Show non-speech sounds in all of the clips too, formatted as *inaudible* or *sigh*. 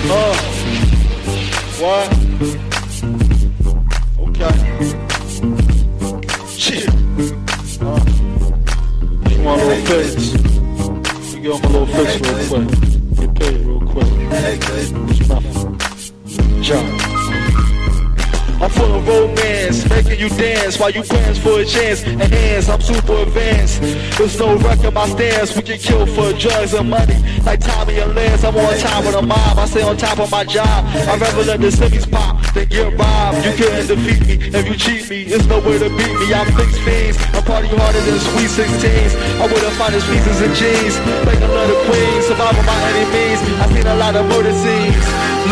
Uh, what? Okay. Shit. Uh, you want a little fix? You give him a little fix real quick. Get paid real quick. It's nothing. Jump. I'm full of romance, making you dance while you plans for a chance. And hands, I'm super advanced. There's no record my stance. We get killed for drugs and money. Like Tommy and Lance, I'm on top of the mob. I stay on top of my job. I'd rather let the semis pop than get robbed. You couldn't defeat me if you cheat me. There's no way to beat me. I'm fixed fiends. I party harder than sweet 16s. I wear the finest pieces and jeans. Make a lot of queens, survive by any means. I seen a lot of murder scenes.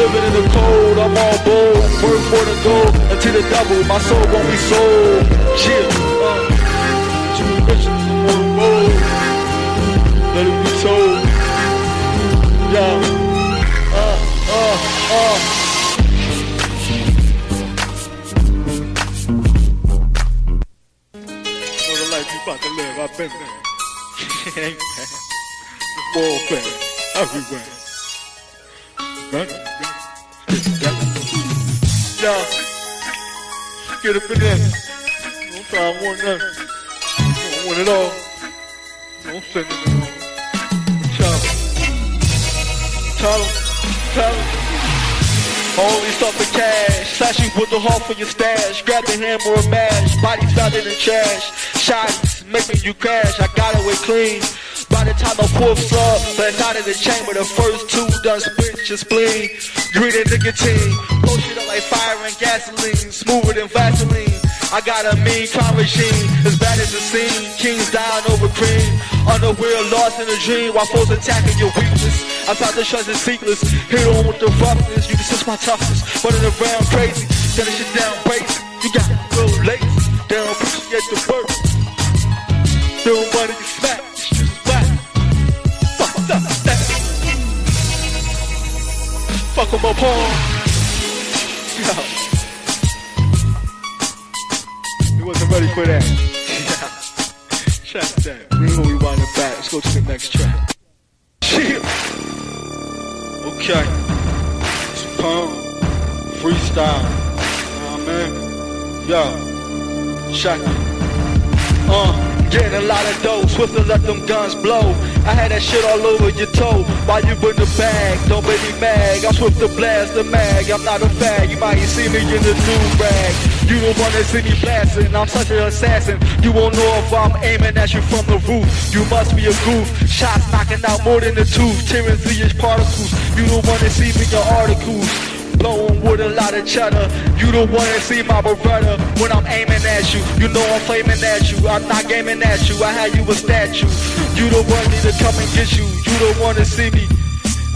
Living in the cold, I'm all bold. Work for the gold until the double. My soul won't be sold. Chill. Uh, two riches, one gold. Let it be told. Yeah. Uh, uh, uh. Know the life you about to live, I've been there. Ain't bad. It's warfare everywhere. Right? Yeah. Get up in there. Don't try and want nothing. Don't want it all. Don't send it in. Tell them. Tell them. Tell them. Only stuff in cash. Slashing with the heart for your stash. Grab the hammer and mash. Bodies found in the trash. Shots making you crash. I got away clean. The time the fourth's up, but not in the chamber. The first two done split your spleen. Green and nicotine. Push it up like fire and gasoline. Smoother than Vaseline. I got a mean crime regime, as bad as the scene. Kings dying over cream. Unaware, lost in a dream, while foes attacking your weakness. I thought the trust is secretless. Hit on with the roughness, you can sense my toughness. Running around crazy, setting shit down crazy. You got real lazy, they don't appreciate the work. They don't Fuck 'em up hard. Yeah. You wasn't ready for that. *laughs* Check that. We ain't gonna rewind it back. Let's go to the next track. Shit. Okay. It's pump. Freestyle. Nah, man. Yo. Check it. Uh. Getting a lot of dough, swift to let them guns blow. I had that shit all over your toe while you in the bag. Don't me mad. I'm swift to blast the mag. I'm not a fag. You might see me in the new rag. You don't wanna see me blasting. I'm such an assassin. You won't know if I'm aiming at you from the roof. You must be a goof. Shots knocking out more than a tooth. Tearing through your particles. You don't wanna see me in your articles blowing with a lot of cheddar. You don't wanna see my Beretta when I'm aiming at you. You know I'm flaming at you. I'm not gaming at you. I had you a statue. You don't want me to come and get you. You don't wanna see me.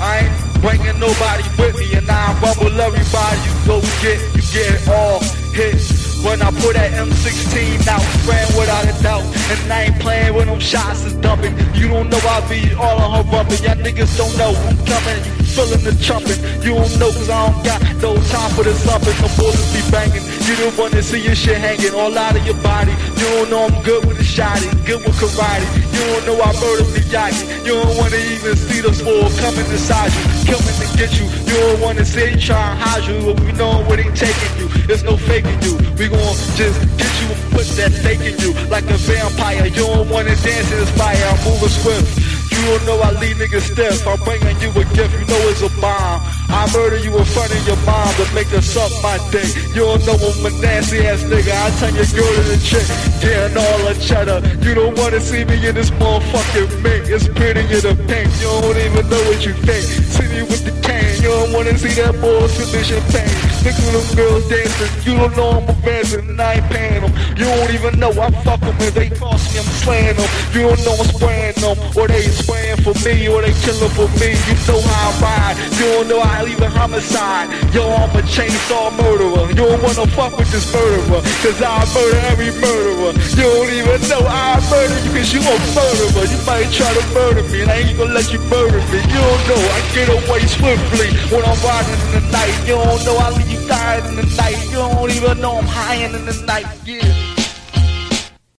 I ain't bringing nobody with me, and I rumble everybody. You go get, you get all hit. When I put that M16 out, ran without a doubt. And I ain't playing with them shots is dumping. You don't know I be all on her rubbing. Y'all niggas don't know I'm coming. You feeling the trumpet. You don't know cause I don't got no time for the thumping. The bullets be banging. You don't wanna see your shit hanging all out of your body. You don't know I'm good with the shotty, good with karate. You don't know I murder Miyagi. You don't wanna even see the sword coming inside you, coming to get you. You don't wanna see try and hide you, but we know where they taking you. There's no faking you. We gon' just get you and put that stake in you like a vampire. You don't wanna dance in this fire. I'm moving swift. You don't know I leave niggas stiff. I'm bringing you a gift. You know it's a bomb. I murder you in front of your mom to make her suck my dick. You don't know I'm a nasty ass nigga. I turn your girl to the chick, getting all the cheddar. You don't wanna see me in this motherfucking mink. It's pretty in the pink. You don't even know what you think. See me with the cane. You don't wanna see that bullshit the champagne. Look at them girls dancing. You don't know I'm advancing and I ain't paying them. You don't even know I fuck them. If they cost me, I'm slaying them. You don't know I'm spraying them. Or they spraying for me. Or they killing for me. You know how I ride. You don't know I leave a homicide. Yo, I'm a chainsaw murderer. You don't wanna fuck with this murderer. Cause I murder every murderer. You don't even know I murder you cause you a murderer. You might try to murder me and I ain't gonna let you murder me. You don't know I get away swiftly when I'm riding in the night. You don't know I leave you dying in the night. You don't even know I'm high in the night. Yeah.